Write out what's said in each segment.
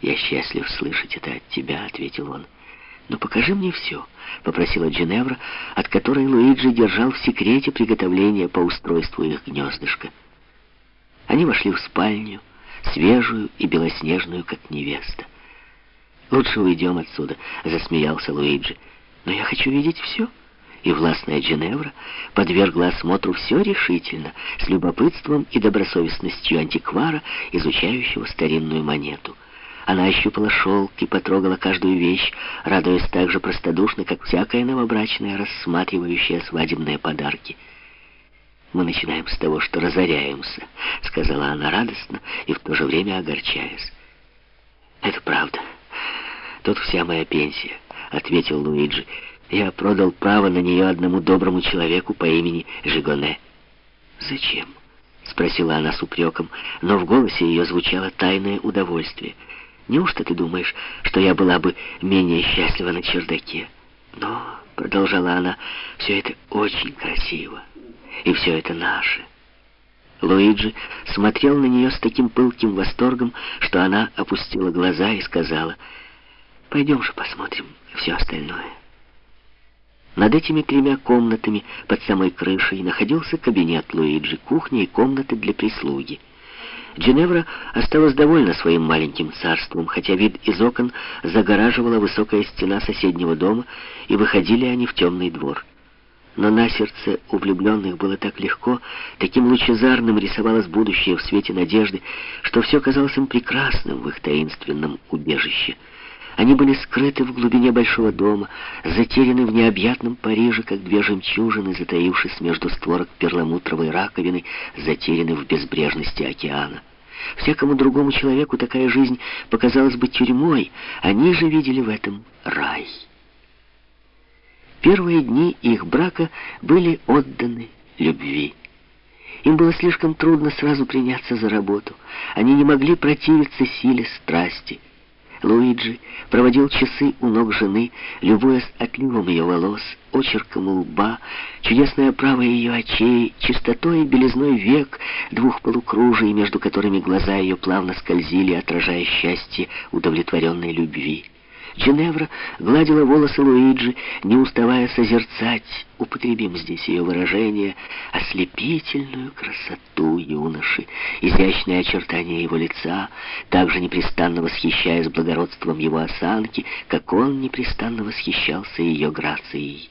«Я счастлив слышать это от тебя», — ответил он. «Но покажи мне все», — попросила Джиневра, от которой Луиджи держал в секрете приготовления по устройству их гнездышка. Они вошли в спальню, свежую и белоснежную, как невеста. «Лучше уйдем отсюда», — засмеялся Луиджи. «Но я хочу видеть все». И властная Джиневра подвергла осмотру все решительно, с любопытством и добросовестностью антиквара, изучающего старинную монету. Она ощупала шелк и потрогала каждую вещь, радуясь так же простодушно, как всякая новобрачная, рассматривающая свадебные подарки. «Мы начинаем с того, что разоряемся», — сказала она радостно и в то же время огорчаясь. «Это правда. Тут вся моя пенсия», — ответил Луиджи. Я продал право на нее одному доброму человеку по имени Жигоне. «Зачем?» — спросила она с упреком, но в голосе ее звучало тайное удовольствие. «Неужто ты думаешь, что я была бы менее счастлива на чердаке?» «Но», — продолжала она, — «все это очень красиво, и все это наше». Луиджи смотрел на нее с таким пылким восторгом, что она опустила глаза и сказала, «Пойдем же посмотрим все остальное». Над этими тремя комнатами под самой крышей находился кабинет Луиджи, кухня и комнаты для прислуги. Джиневра осталась довольна своим маленьким царством, хотя вид из окон загораживала высокая стена соседнего дома, и выходили они в темный двор. Но на сердце у влюбленных было так легко, таким лучезарным рисовалось будущее в свете надежды, что все казалось им прекрасным в их таинственном убежище — они были скрыты в глубине большого дома, затеряны в необъятном Париже, как две жемчужины, затаившись между створок перламутровой раковины, затеряны в безбрежности океана. Всякому другому человеку такая жизнь показалась бы тюрьмой, они же видели в этом рай. Первые дни их брака были отданы любви. Им было слишком трудно сразу приняться за работу. Они не могли противиться силе страсти. Луиджи проводил часы у ног жены, любуясь отливом ее волос, очерком лба, чудесной оправой ее очей, чистотой и белизной век, двух полукружий, между которыми глаза ее плавно скользили, отражая счастье удовлетворенной любви. Джиневра гладила волосы Луиджи, не уставая созерцать, употребим здесь ее выражение, ослепительную красоту юноши, изящные очертания его лица, также непрестанно восхищаясь благородством его осанки, как он непрестанно восхищался ее грацией.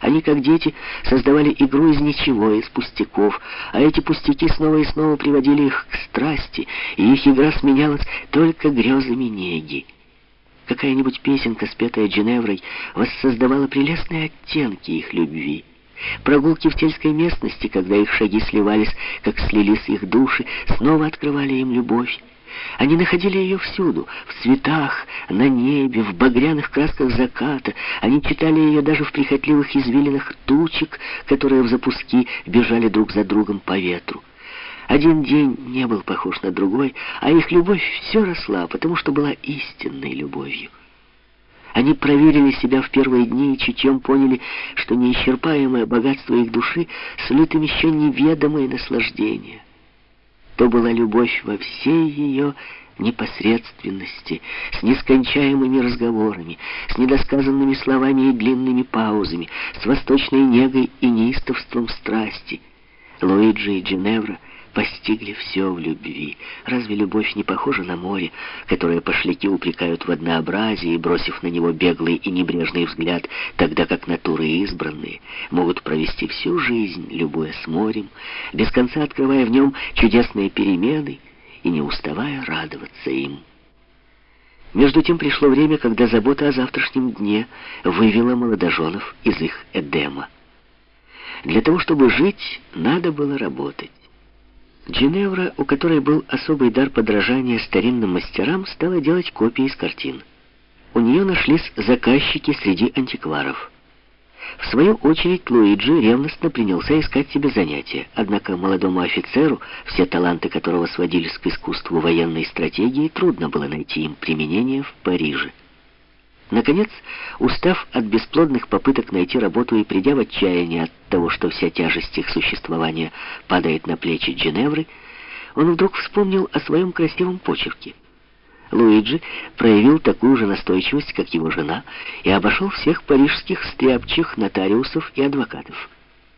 Они, как дети, создавали игру из ничего, из пустяков, а эти пустяки снова и снова приводили их к страсти, и их игра сменялась только грезами неги. Какая-нибудь песенка, спетая Джиневрой, воссоздавала прелестные оттенки их любви. Прогулки в сельской местности, когда их шаги сливались, как слились их души, снова открывали им любовь. Они находили ее всюду, в цветах, на небе, в багряных красках заката. Они читали ее даже в прихотливых извилинах тучек, которые в запуски бежали друг за другом по ветру. Один день не был похож на другой, а их любовь все росла, потому что была истинной любовью. Они проверили себя в первые дни и чутьем поняли, что неисчерпаемое богатство их души сулит им еще неведомое наслаждение. То была любовь во всей ее непосредственности, с нескончаемыми разговорами, с недосказанными словами и длинными паузами, с восточной негой и неистовством страсти. Луиджи и Джиневра — постигли все в любви. Разве любовь не похожа на море, которое пошляки упрекают в однообразии, бросив на него беглый и небрежный взгляд, тогда как натуры избранные могут провести всю жизнь, любуя с морем, без конца открывая в нем чудесные перемены и не уставая радоваться им. Между тем пришло время, когда забота о завтрашнем дне вывела молодоженов из их Эдема. Для того, чтобы жить, надо было работать. Джиневра, у которой был особый дар подражания старинным мастерам, стала делать копии из картин. У нее нашлись заказчики среди антикваров. В свою очередь Луиджи ревностно принялся искать себе занятия, однако молодому офицеру, все таланты которого сводились к искусству военной стратегии, трудно было найти им применение в Париже. Наконец, устав от бесплодных попыток найти работу и придя в отчаяние от того, что вся тяжесть их существования падает на плечи Джиневры, он вдруг вспомнил о своем красивом почерке. Луиджи проявил такую же настойчивость, как его жена, и обошел всех парижских стряпчих, нотариусов и адвокатов.